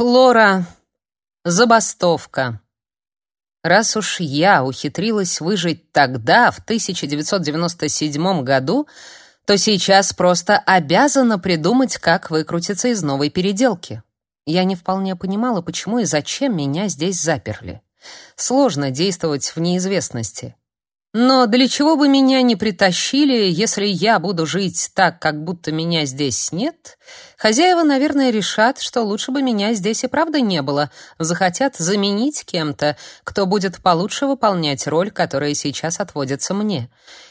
Флора. Забастовка. Раз уж я ухитрилась выжить тогда, в 1997 году, то сейчас просто обязана придумать, как выкрутиться из новой переделки. Я не вполне понимала, почему и зачем меня здесь заперли. Сложно действовать в неизвестности. Но для чего бы меня не притащили, если я буду жить так, как будто меня здесь нет? Хозяева, наверное, решат, что лучше бы меня здесь и правда не было, захотят заменить кем-то, кто будет получше выполнять роль, которая сейчас отводится мне,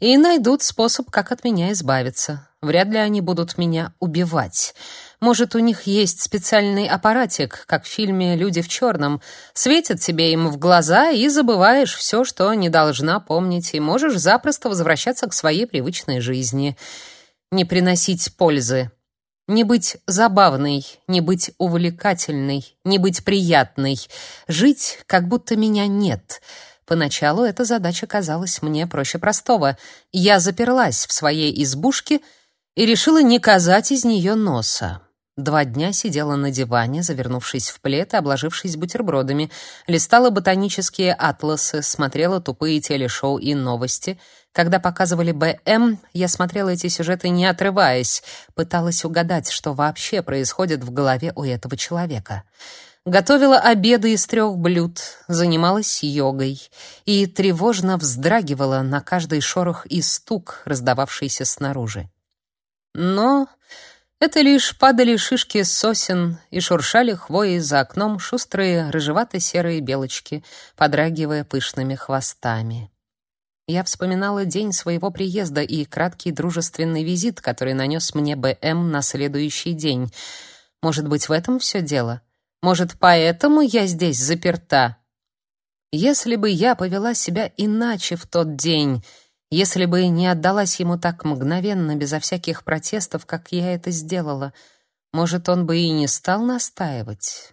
и найдут способ, как от меня избавиться. Вряд ли они будут меня убивать. Может, у них есть специальный аппаратик, как в фильме «Люди в черном». Светят тебе им в глаза, и забываешь все, что не должна помнить, и можешь запросто возвращаться к своей привычной жизни. Не приносить пользы. Не быть забавной, не быть увлекательной, не быть приятной. Жить, как будто меня нет. Поначалу эта задача казалась мне проще простого. Я заперлась в своей избушке и решила не казать из нее носа. Два дня сидела на диване, завернувшись в плед и обложившись бутербродами, листала ботанические атласы, смотрела тупые телешоу и новости. Когда показывали БМ, я смотрела эти сюжеты не отрываясь, пыталась угадать, что вообще происходит в голове у этого человека. Готовила обеды из трех блюд, занималась йогой и тревожно вздрагивала на каждый шорох и стук, раздававшийся снаружи. Но это лишь падали шишки сосен и шуршали хвои за окном шустрые рыжевато-серые белочки, подрагивая пышными хвостами. Я вспоминала день своего приезда и краткий дружественный визит, который нанес мне БМ на следующий день. Может быть, в этом все дело? Может, поэтому я здесь заперта? Если бы я повела себя иначе в тот день, если бы не отдалась ему так мгновенно, безо всяких протестов, как я это сделала, может, он бы и не стал настаивать.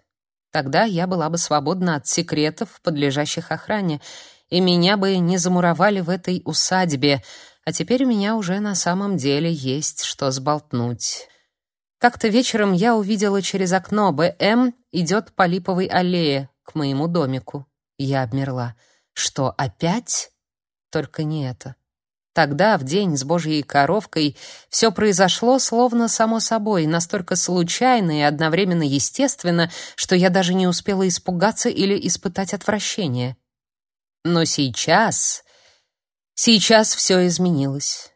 Тогда я была бы свободна от секретов, подлежащих охране, и меня бы не замуровали в этой усадьбе, а теперь у меня уже на самом деле есть что сболтнуть. Как-то вечером я увидела через окно БМ идет по липовой аллее к моему домику. Я обмерла. Что, опять? Только не это. Тогда, в день с Божьей коровкой, все произошло словно само собой, настолько случайно и одновременно естественно, что я даже не успела испугаться или испытать отвращение. Но сейчас... Сейчас все изменилось.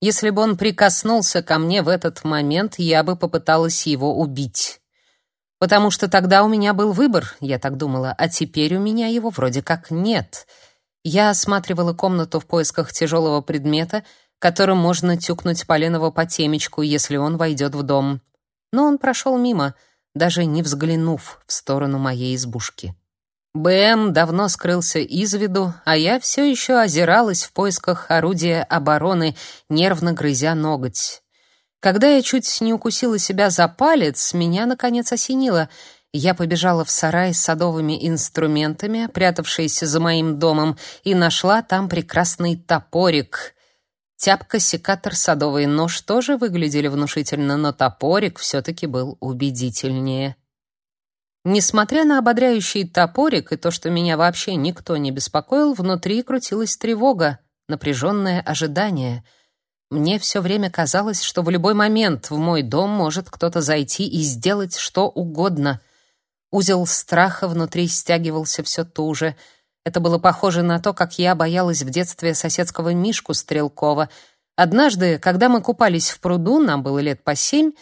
Если бы он прикоснулся ко мне в этот момент, я бы попыталась его убить. Потому что тогда у меня был выбор, я так думала, а теперь у меня его вроде как нет — я осматривала комнату в поисках тяжелого предмета, которым можно тюкнуть Поленова по темечку, если он войдет в дом. Но он прошел мимо, даже не взглянув в сторону моей избушки. БМ давно скрылся из виду, а я все еще озиралась в поисках орудия обороны, нервно грызя ноготь. Когда я чуть не укусила себя за палец, меня наконец осенило — я побежала в сарай с садовыми инструментами, прятавшийся за моим домом, и нашла там прекрасный топорик. Тяпка, секатор, садовый нож тоже выглядели внушительно, но топорик все-таки был убедительнее. Несмотря на ободряющий топорик и то, что меня вообще никто не беспокоил, внутри крутилась тревога, напряженное ожидание. Мне все время казалось, что в любой момент в мой дом может кто-то зайти и сделать что угодно. Узел страха внутри стягивался все туже. Это было похоже на то, как я боялась в детстве соседского Мишку Стрелкова. Однажды, когда мы купались в пруду, нам было лет по семь,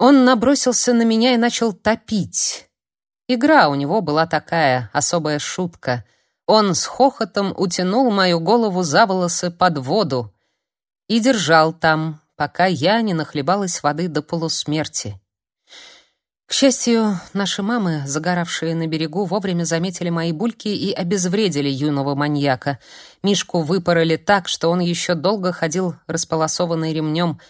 он набросился на меня и начал топить. Игра у него была такая, особая шутка. Он с хохотом утянул мою голову за волосы под воду и держал там, пока я не нахлебалась воды до полусмерти. К счастью, наши мамы, загоравшие на берегу, вовремя заметили мои бульки и обезвредили юного маньяка. Мишку выпороли так, что он еще долго ходил располосованный ремнем,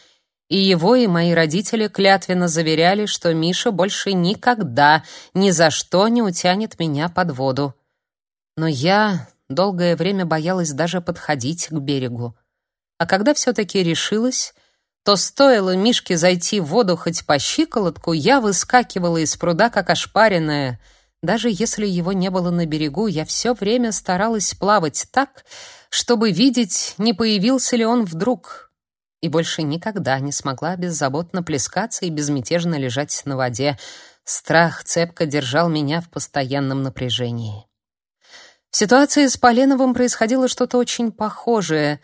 и его и мои родители клятвенно заверяли, что Миша больше никогда ни за что не утянет меня под воду. Но я долгое время боялась даже подходить к берегу. А когда все таки решилась, то стоило Мишке зайти в воду хоть по щиколотку, я выскакивала из пруда как ошпаренная. Даже если его не было на берегу, я все время старалась плавать так, чтобы видеть, не появился ли он вдруг. И больше никогда не смогла беззаботно плескаться и безмятежно лежать на воде. Страх цепко держал меня в постоянном напряжении. В ситуации с Поленовым происходило что-то очень похожее.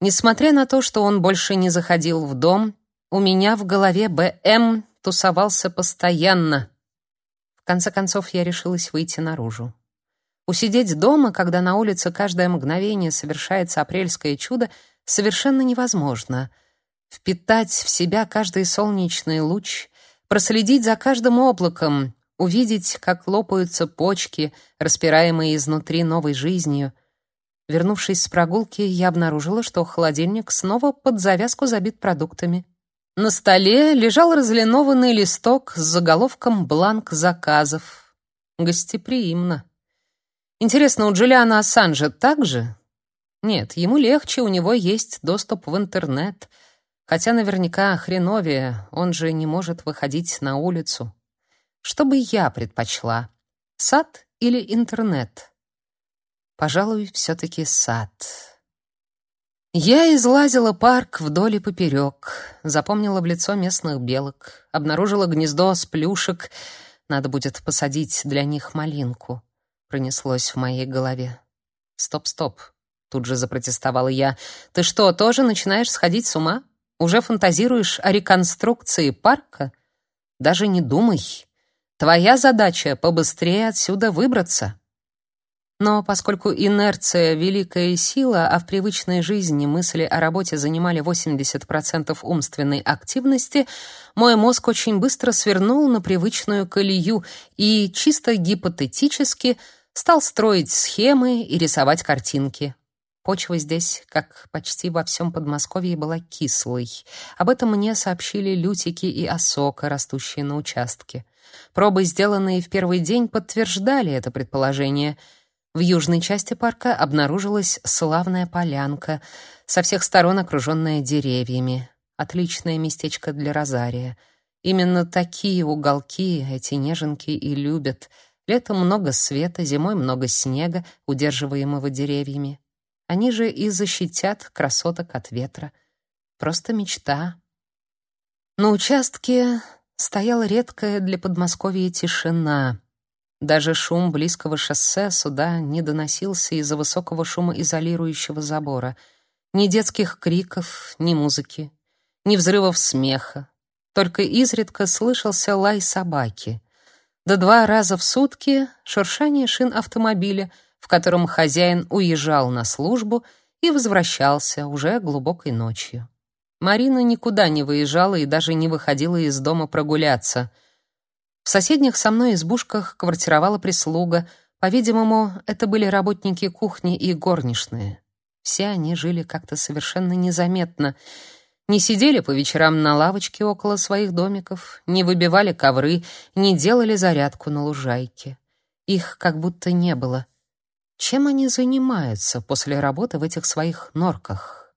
Несмотря на то, что он больше не заходил в дом, у меня в голове БМ тусовался постоянно. В конце концов я решилась выйти наружу. Усидеть дома, когда на улице каждое мгновение совершается апрельское чудо, совершенно невозможно. Впитать в себя каждый солнечный луч, проследить за каждым облаком, увидеть, как лопаются почки, распираемые изнутри новой жизнью. Вернувшись с прогулки, я обнаружила, что холодильник снова под завязку забит продуктами. На столе лежал разлинованный листок с заголовком «Бланк заказов». Гостеприимно. Интересно, у Джулиана Ассанжа так же? Нет, ему легче, у него есть доступ в интернет. Хотя наверняка хреновее, он же не может выходить на улицу. Что бы я предпочла? Сад или интернет? Пожалуй, все-таки сад. Я излазила парк вдоль и поперек, запомнила в лицо местных белок, обнаружила гнездо с плюшек. Надо будет посадить для них малинку. Пронеслось в моей голове. Стоп, стоп. Тут же запротестовала я. Ты что, тоже начинаешь сходить с ума? Уже фантазируешь о реконструкции парка? Даже не думай. Твоя задача побыстрее отсюда выбраться. Но поскольку инерция — великая сила, а в привычной жизни мысли о работе занимали 80% умственной активности, мой мозг очень быстро свернул на привычную колею и, чисто гипотетически, стал строить схемы и рисовать картинки. Почва здесь, как почти во всем Подмосковье, была кислой. Об этом мне сообщили лютики и осока, растущие на участке. Пробы, сделанные в первый день, подтверждали это предположение. В южной части парка обнаружилась славная полянка, со всех сторон окруженная деревьями. Отличное местечко для розария. Именно такие уголки эти неженки и любят. Летом много света, зимой много снега, удерживаемого деревьями. Они же и защитят красоток от ветра. Просто мечта. На участке стояла редкая для Подмосковья тишина. Даже шум близкого шоссе сюда не доносился из-за высокого шумоизолирующего забора. Ни детских криков, ни музыки, ни взрывов смеха. Только изредка слышался лай собаки. До два раза в сутки шуршание шин автомобиля, в котором хозяин уезжал на службу и возвращался уже глубокой ночью. Марина никуда не выезжала и даже не выходила из дома прогуляться. В соседних со мной избушках квартировала прислуга. По-видимому, это были работники кухни и горничные. Все они жили как-то совершенно незаметно. Не сидели по вечерам на лавочке около своих домиков, не выбивали ковры, не делали зарядку на лужайке. Их как будто не было. Чем они занимаются после работы в этих своих норках?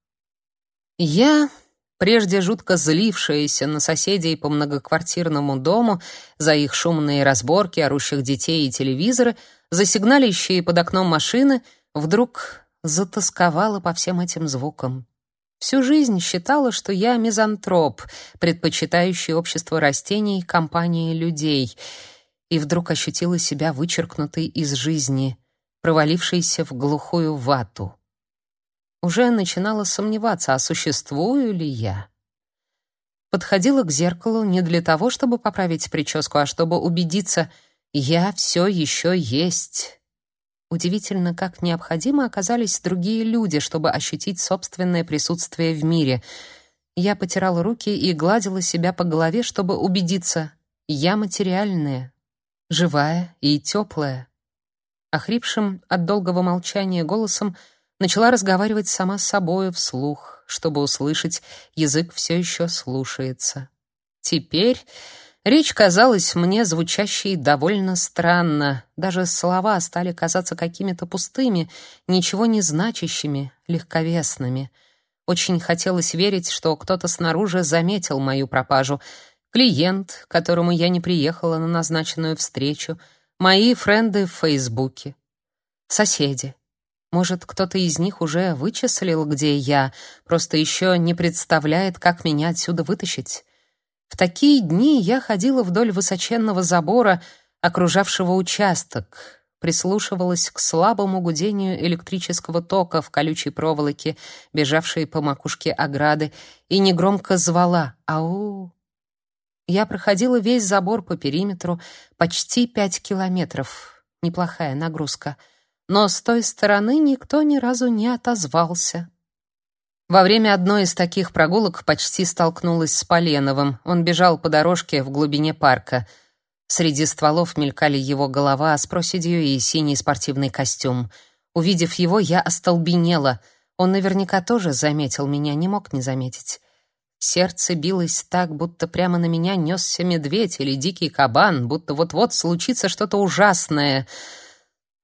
Я прежде жутко злившаяся на соседей по многоквартирному дому за их шумные разборки, орущих детей и телевизоры, за сигналищие под окном машины, вдруг затасковала по всем этим звукам. Всю жизнь считала, что я мизантроп, предпочитающий общество растений компании людей, и вдруг ощутила себя вычеркнутой из жизни, провалившейся в глухую вату уже начинала сомневаться, а существую ли я. Подходила к зеркалу не для того, чтобы поправить прическу, а чтобы убедиться, я все еще есть. Удивительно, как необходимо оказались другие люди, чтобы ощутить собственное присутствие в мире. Я потирала руки и гладила себя по голове, чтобы убедиться, я материальная, живая и теплая. Охрипшим от долгого молчания голосом начала разговаривать сама с собой вслух, чтобы услышать, язык все еще слушается. Теперь речь казалась мне звучащей довольно странно, даже слова стали казаться какими-то пустыми, ничего не значащими, легковесными. Очень хотелось верить, что кто-то снаружи заметил мою пропажу. Клиент, которому я не приехала на назначенную встречу, мои френды в Фейсбуке, соседи. Может, кто-то из них уже вычислил, где я, просто еще не представляет, как меня отсюда вытащить. В такие дни я ходила вдоль высоченного забора, окружавшего участок, прислушивалась к слабому гудению электрического тока в колючей проволоке, бежавшей по макушке ограды, и негромко звала «Ау!». Я проходила весь забор по периметру, почти пять километров. Неплохая нагрузка. Но с той стороны никто ни разу не отозвался. Во время одной из таких прогулок почти столкнулась с Поленовым. Он бежал по дорожке в глубине парка — Среди стволов мелькали его голова с проседью и синий спортивный костюм. Увидев его, я остолбенела. Он наверняка тоже заметил меня, не мог не заметить. Сердце билось так, будто прямо на меня несся медведь или дикий кабан, будто вот-вот случится что-то ужасное.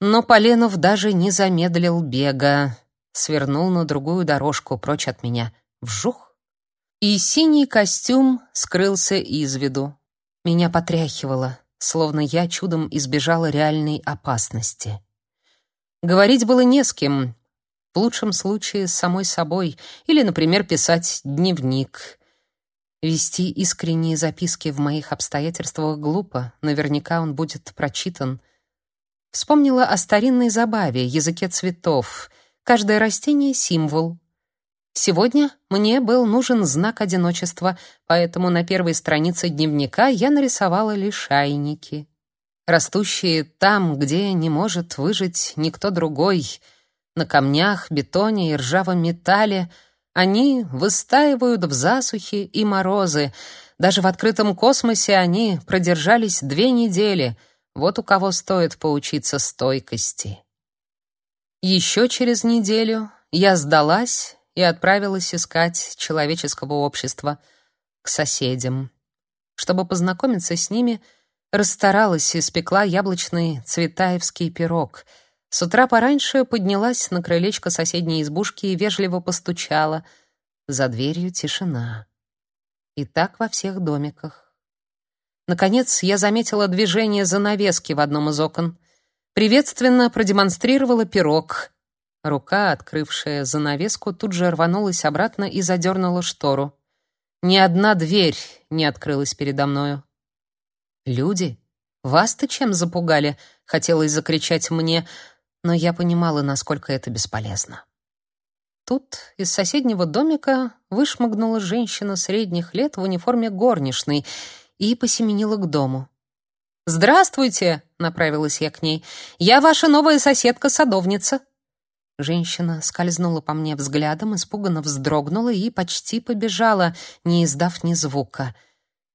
Но Поленов даже не замедлил бега, свернул на другую дорожку прочь от меня. Вжух! И синий костюм скрылся из виду. Меня потряхивало, словно я чудом избежала реальной опасности. Говорить было не с кем, в лучшем случае с самой собой, или, например, писать дневник. Вести искренние записки в моих обстоятельствах глупо, наверняка он будет прочитан. Вспомнила о старинной забаве, языке цветов. Каждое растение — символ, Сегодня мне был нужен знак одиночества, поэтому на первой странице дневника я нарисовала лишайники, растущие там, где не может выжить никто другой. На камнях, бетоне и ржавом металле они выстаивают в засухе и морозы. Даже в открытом космосе они продержались две недели. Вот у кого стоит поучиться стойкости. Еще через неделю я сдалась и отправилась искать человеческого общества к соседям. Чтобы познакомиться с ними, расстаралась и спекла яблочный цветаевский пирог. С утра пораньше поднялась на крылечко соседней избушки и вежливо постучала. За дверью тишина. И так во всех домиках. Наконец я заметила движение занавески в одном из окон. Приветственно продемонстрировала пирог, Рука, открывшая занавеску, тут же рванулась обратно и задернула штору. Ни одна дверь не открылась передо мною. «Люди? Вас-то чем запугали?» — хотелось закричать мне, но я понимала, насколько это бесполезно. Тут из соседнего домика вышмыгнула женщина средних лет в униформе горничной и посеменила к дому. «Здравствуйте!» — направилась я к ней. «Я ваша новая соседка-садовница». Женщина скользнула по мне взглядом, испуганно вздрогнула и почти побежала, не издав ни звука.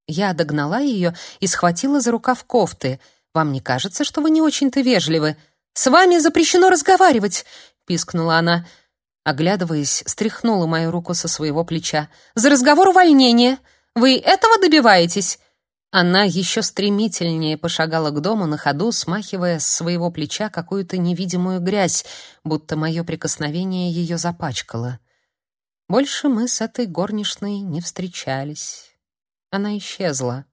Я догнала ее и схватила за рукав кофты. «Вам не кажется, что вы не очень-то вежливы?» «С вами запрещено разговаривать!» — пискнула она. Оглядываясь, стряхнула мою руку со своего плеча. «За разговор увольнение! Вы этого добиваетесь?» Она еще стремительнее пошагала к дому на ходу, смахивая с своего плеча какую-то невидимую грязь, будто мое прикосновение ее запачкало. Больше мы с этой горничной не встречались. Она исчезла.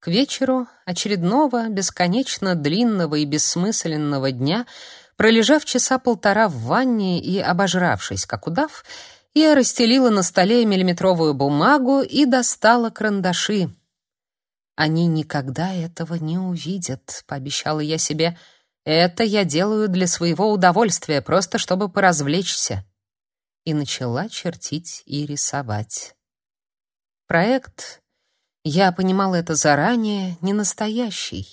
К вечеру очередного, бесконечно длинного и бессмысленного дня, пролежав часа полтора в ванне и обожравшись, как удав, я расстелила на столе миллиметровую бумагу и достала карандаши, они никогда этого не увидят, пообещала я себе. Это я делаю для своего удовольствия, просто чтобы поразвлечься. И начала чертить и рисовать. Проект, я понимала это заранее, не настоящий.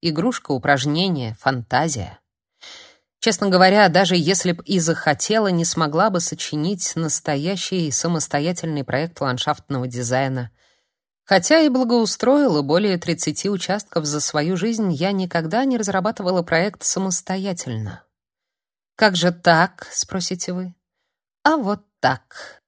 Игрушка, упражнение, фантазия. Честно говоря, даже если б и захотела, не смогла бы сочинить настоящий самостоятельный проект ландшафтного дизайна. Хотя и благоустроила более 30 участков за свою жизнь, я никогда не разрабатывала проект самостоятельно. Как же так, спросите вы? А вот так.